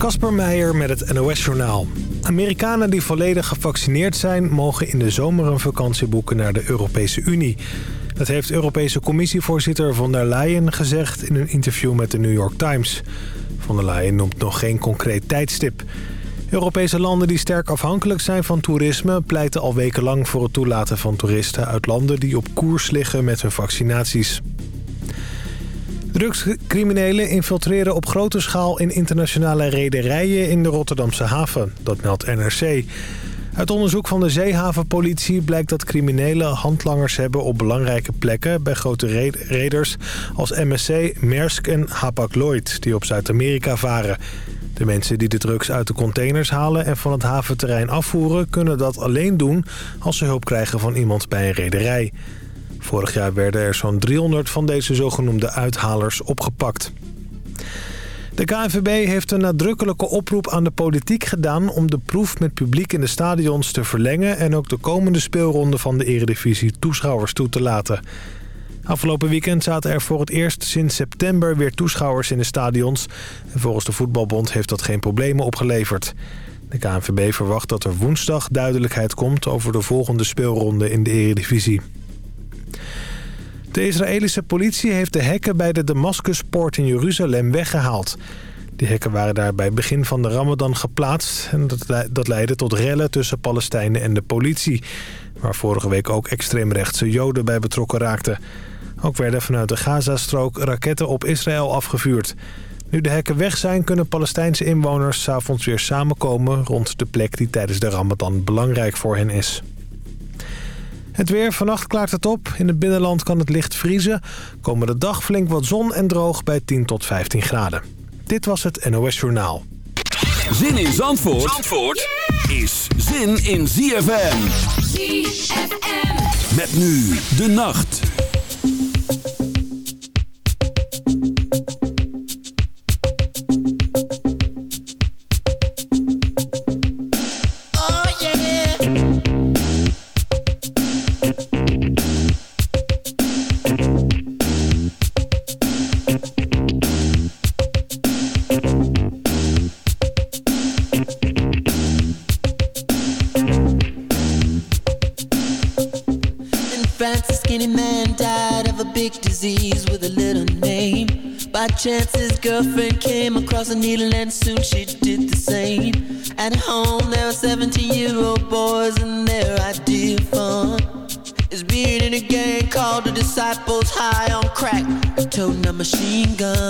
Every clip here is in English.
Kasper Meijer met het NOS-journaal. Amerikanen die volledig gevaccineerd zijn... mogen in de zomer een vakantie boeken naar de Europese Unie. Dat heeft Europese commissievoorzitter von der Leyen gezegd... in een interview met de New York Times. Von der Leyen noemt nog geen concreet tijdstip. Europese landen die sterk afhankelijk zijn van toerisme... pleiten al wekenlang voor het toelaten van toeristen uit landen... die op koers liggen met hun vaccinaties. Drugscriminelen infiltreren op grote schaal in internationale rederijen in de Rotterdamse haven. Dat meldt NRC. Uit onderzoek van de zeehavenpolitie blijkt dat criminelen handlangers hebben op belangrijke plekken bij grote reders als MSC, Maersk en Hapag-Lloyd die op Zuid-Amerika varen. De mensen die de drugs uit de containers halen en van het haventerrein afvoeren kunnen dat alleen doen als ze hulp krijgen van iemand bij een rederij. Vorig jaar werden er zo'n 300 van deze zogenoemde uithalers opgepakt. De KNVB heeft een nadrukkelijke oproep aan de politiek gedaan... om de proef met publiek in de stadions te verlengen... en ook de komende speelronde van de Eredivisie toeschouwers toe te laten. Afgelopen weekend zaten er voor het eerst sinds september weer toeschouwers in de stadions. En volgens de Voetbalbond heeft dat geen problemen opgeleverd. De KNVB verwacht dat er woensdag duidelijkheid komt over de volgende speelronde in de Eredivisie. De Israëlische politie heeft de hekken bij de Damascuspoort in Jeruzalem weggehaald. Die hekken waren daar bij begin van de ramadan geplaatst... en dat leidde tot rellen tussen Palestijnen en de politie... waar vorige week ook extreemrechtse joden bij betrokken raakten. Ook werden vanuit de Gazastrook raketten op Israël afgevuurd. Nu de hekken weg zijn, kunnen Palestijnse inwoners... s'avonds weer samenkomen rond de plek die tijdens de ramadan belangrijk voor hen is. Het weer, vannacht klaart het op. In het binnenland kan het licht vriezen. Komende dag flink wat zon en droog bij 10 tot 15 graden. Dit was het NOS Journaal. Zin in Zandvoort, Zandvoort is zin in ZFM. ZFM. Met nu de nacht. Chance his girlfriend came across a needle and soon she did the same. At home there were 17 year old boys and their idea of fun is being in a gang called the Disciples High on Crack, toting a machine gun.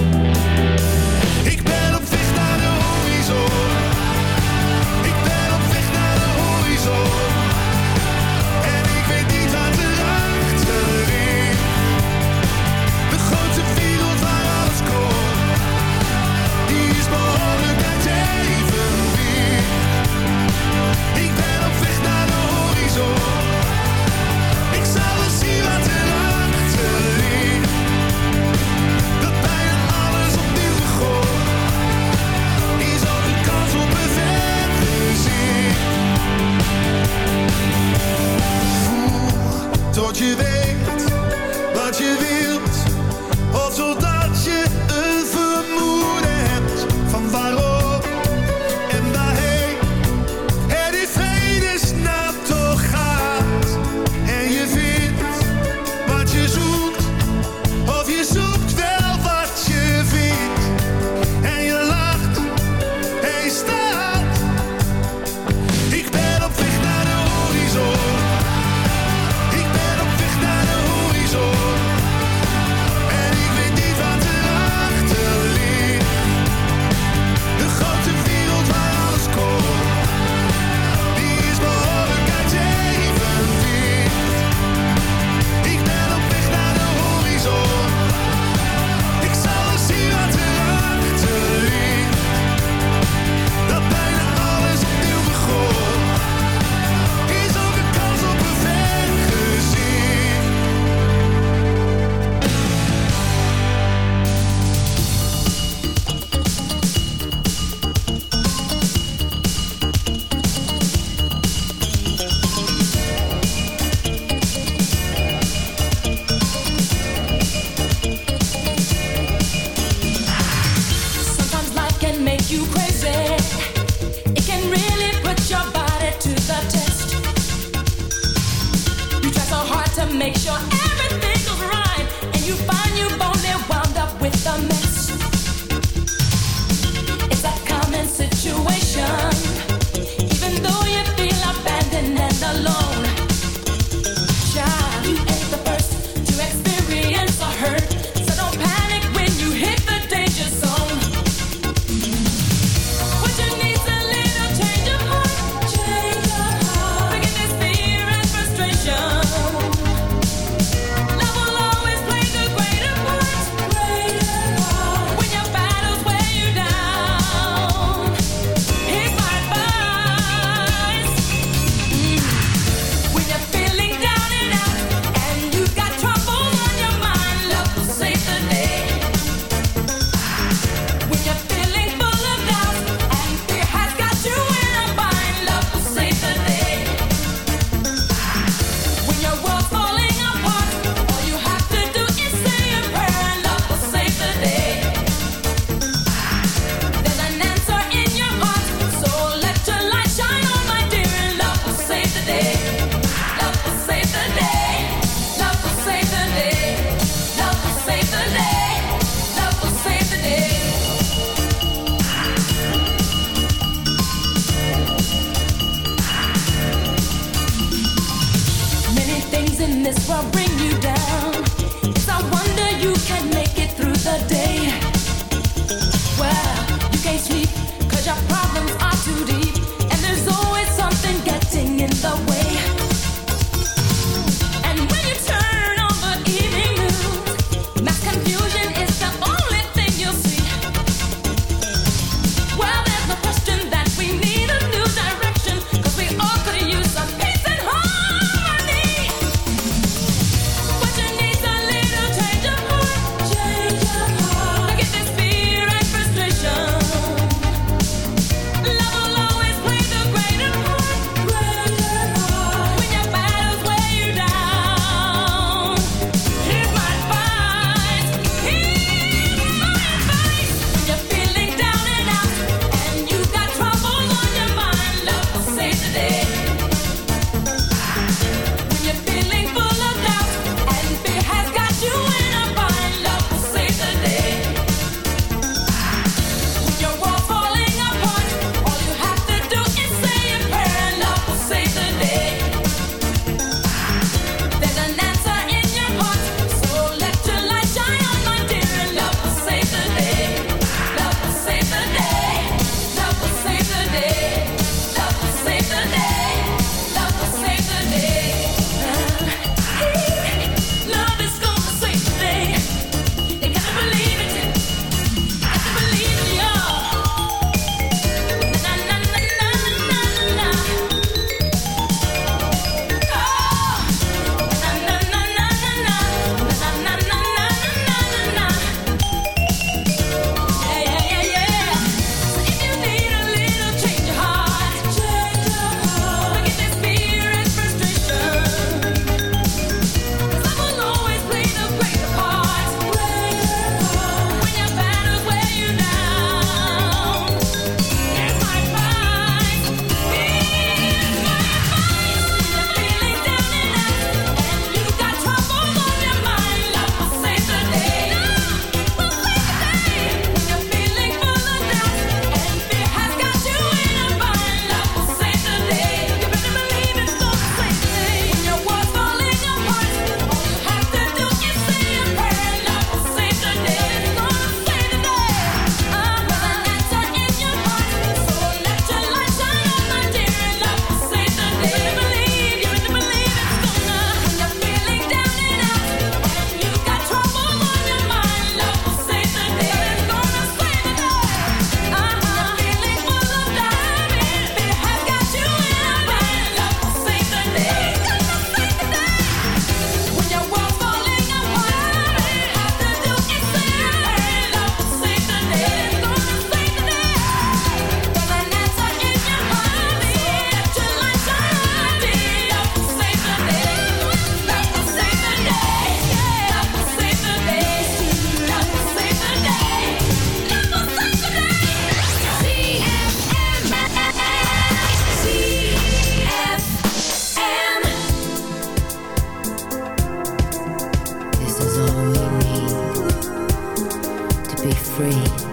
free.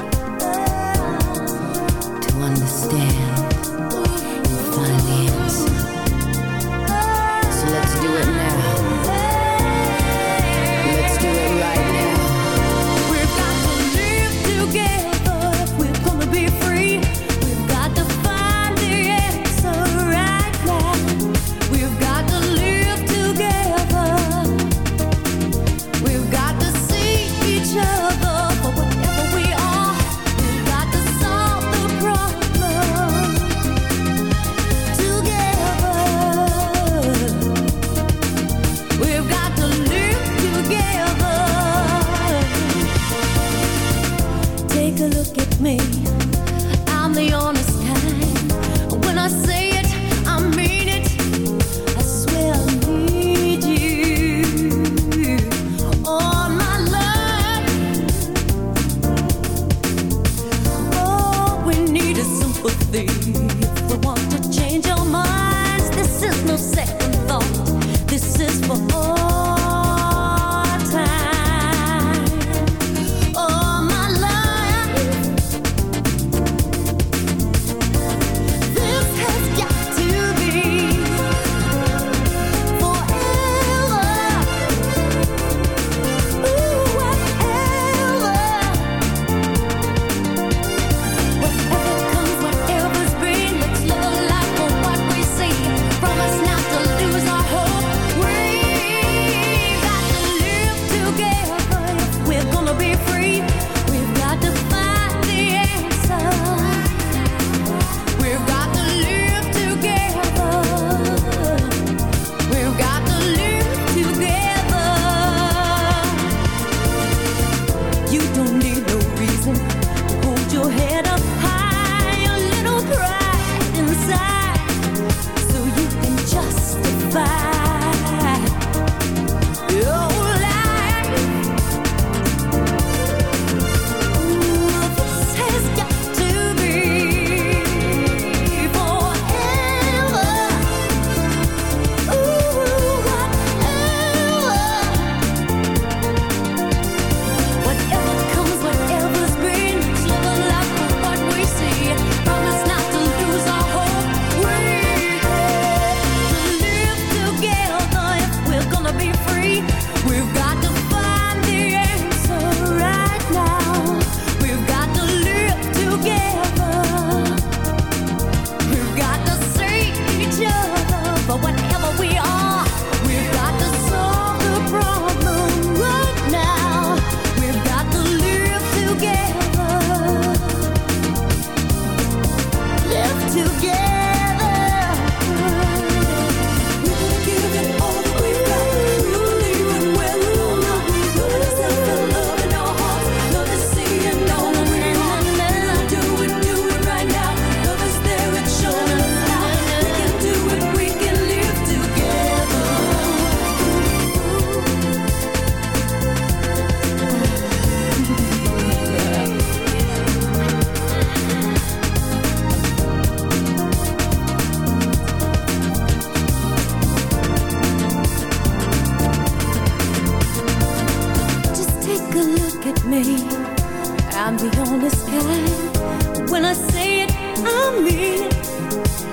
I'm the only guy. When I say it, I mean it.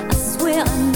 I swear I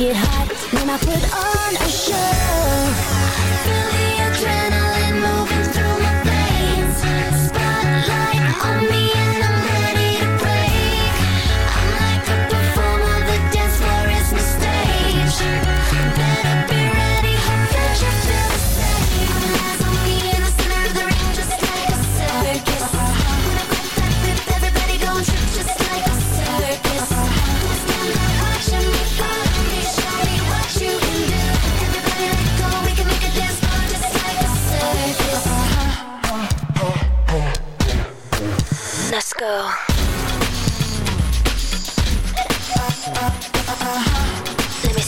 it hot. Then I put on a show.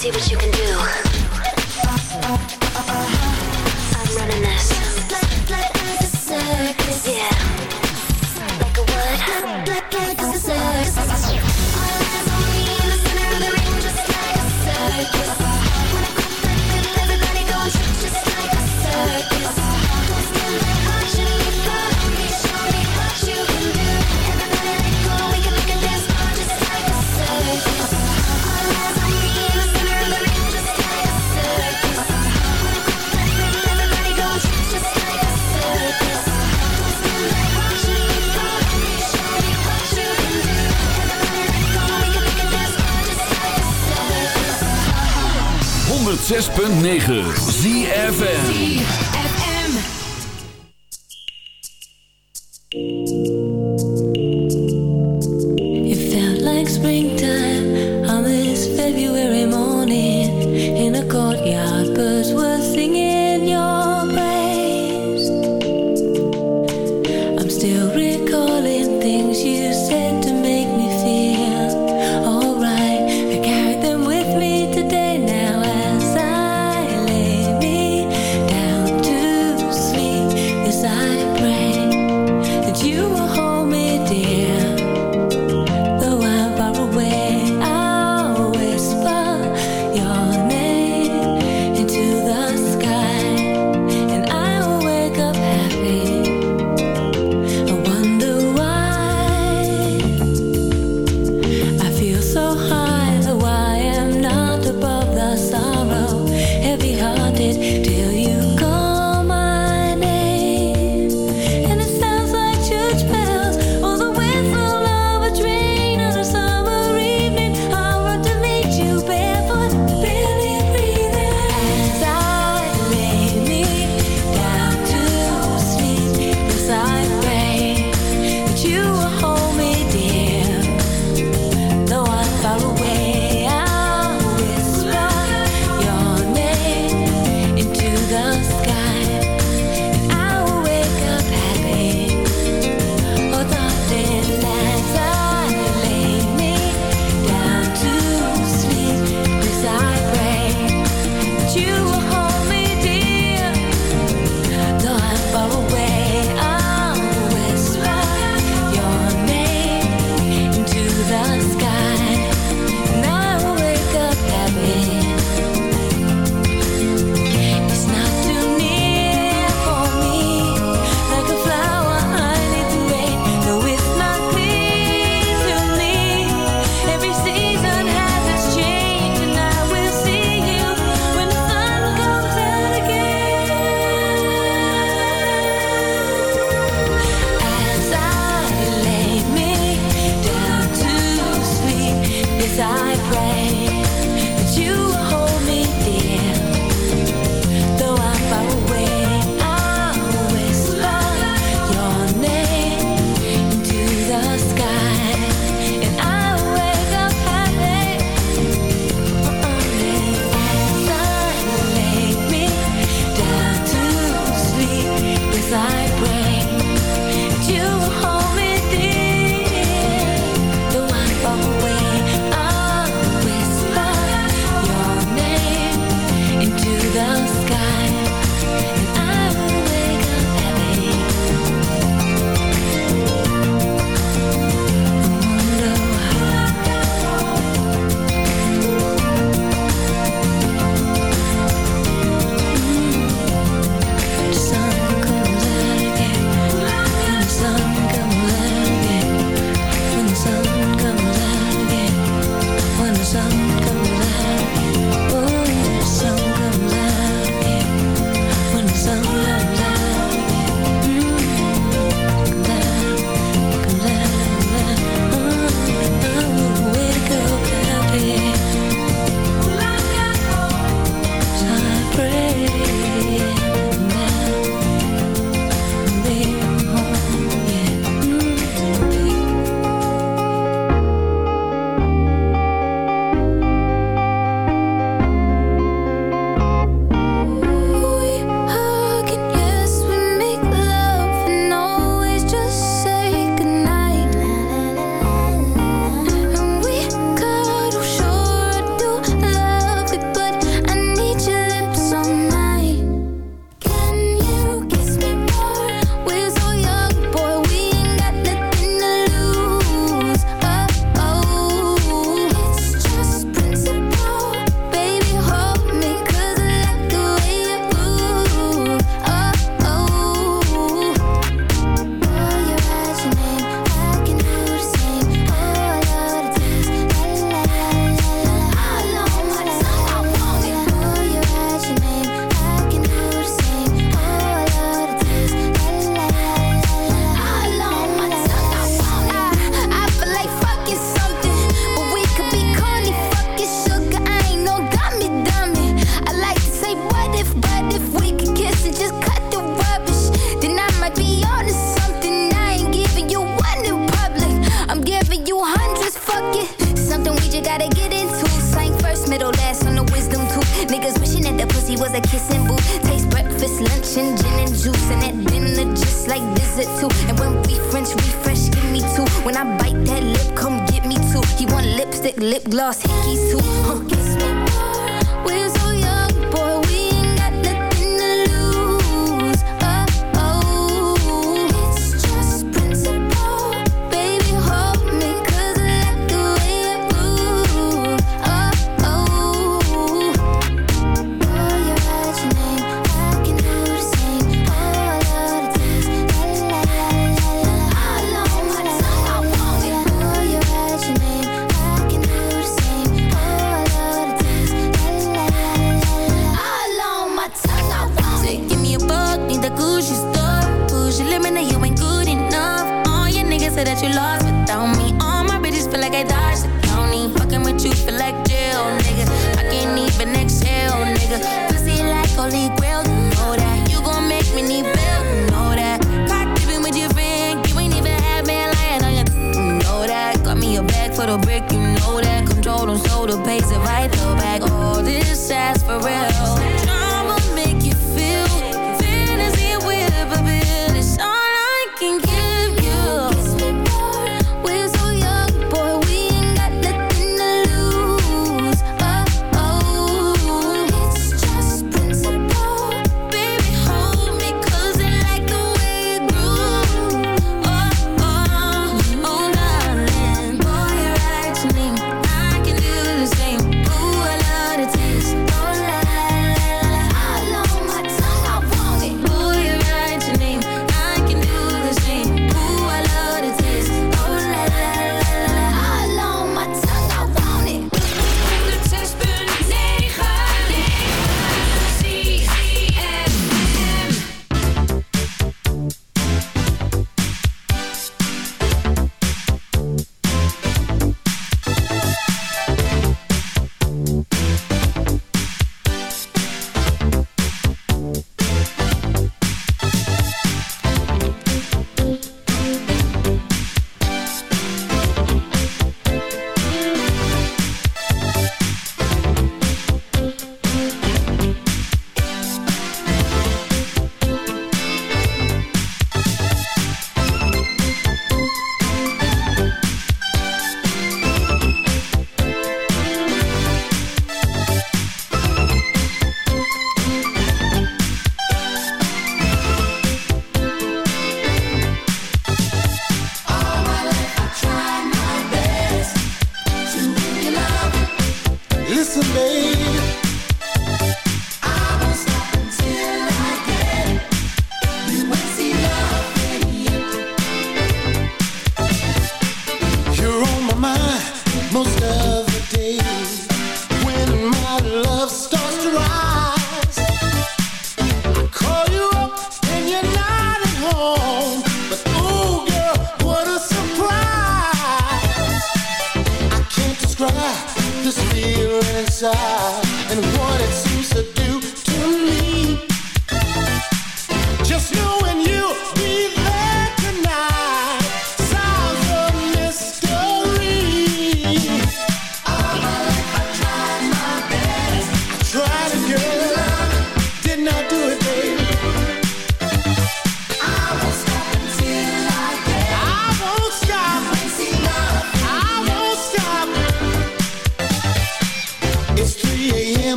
see what you can do. 106.9 ZFN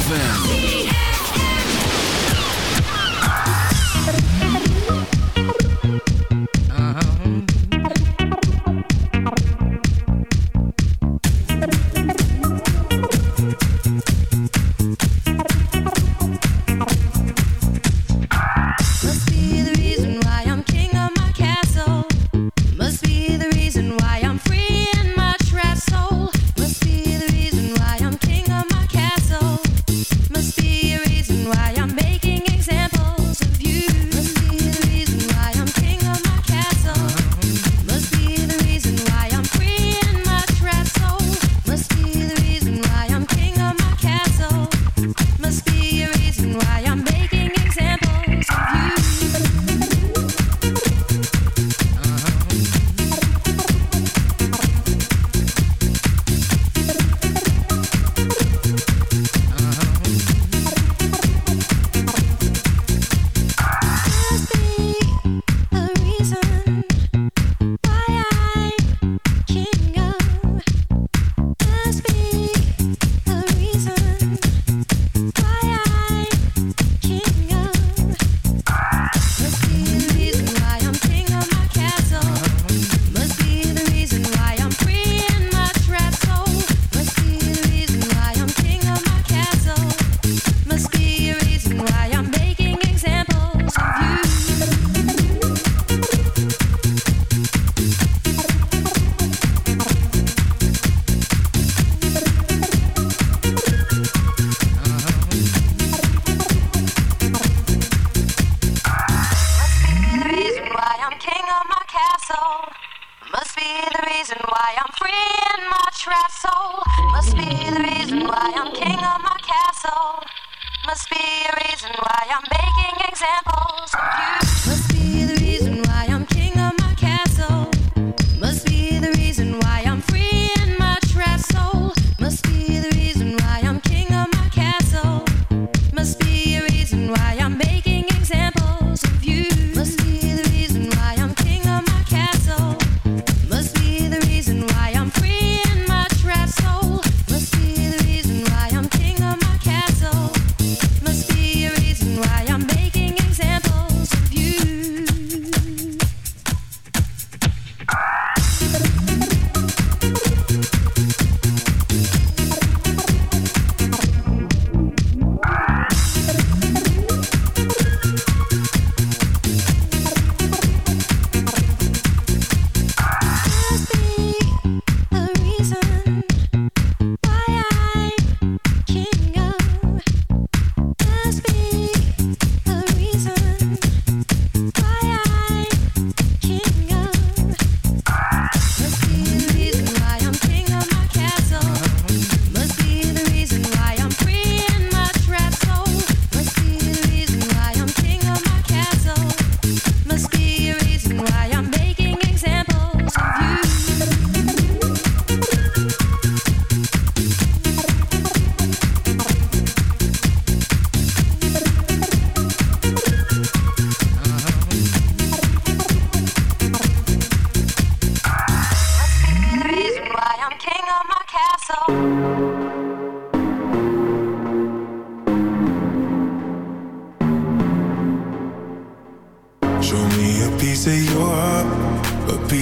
ZFM. why I'm free in my trap soul. Must be the reason why I'm king of my castle. Must be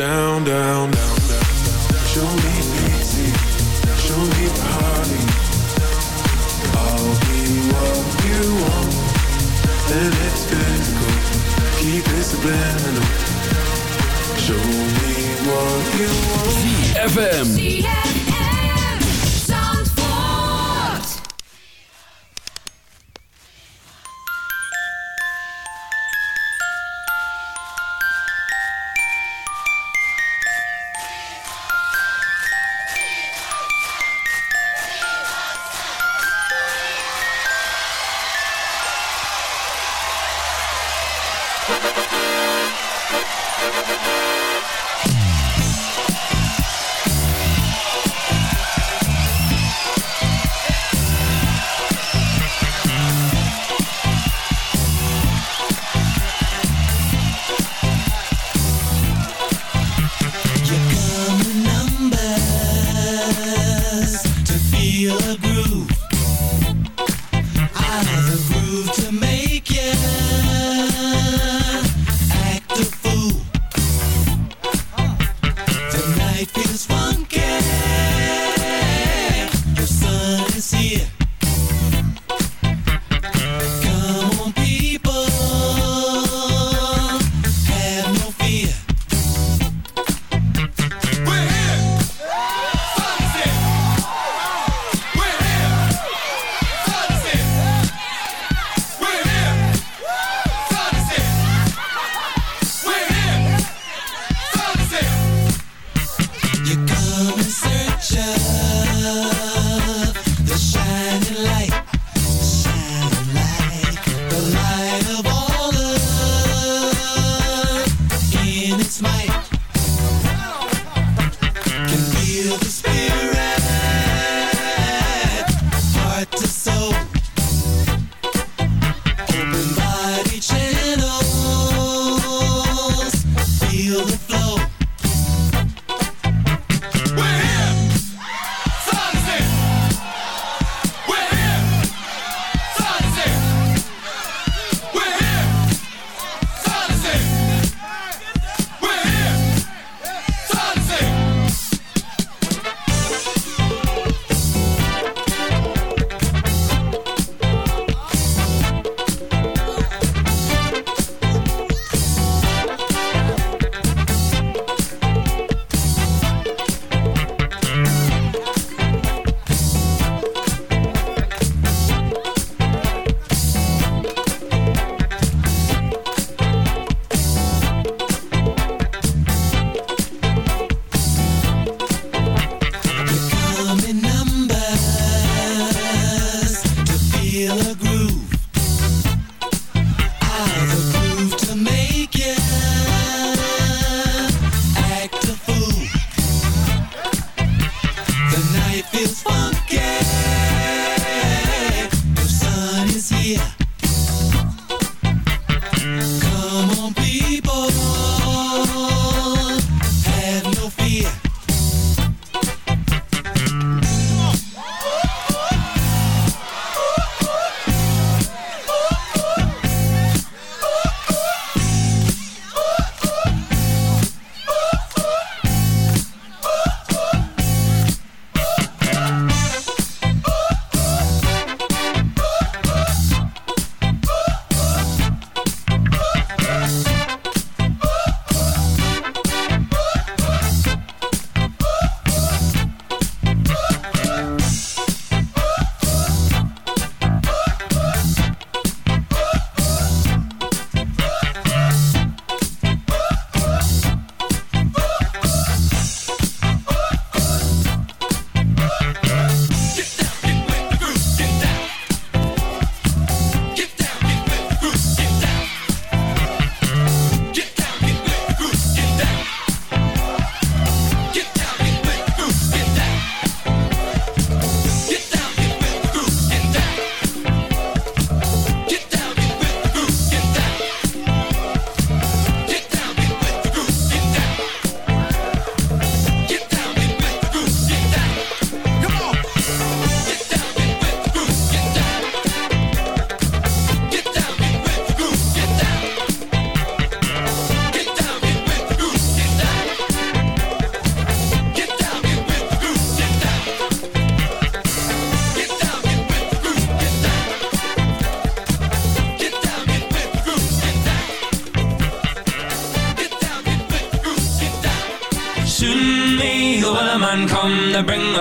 down ZFM.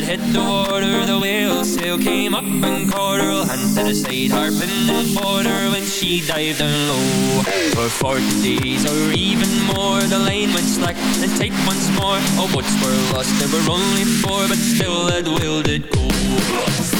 Had hit the water, the whale sail came up and caught her. Hand to the side, harping and fought her when she dived down low. For forty days or even more, the line went slack and tight once more. Oh, All boats were lost, there were only four, but still that whale did go.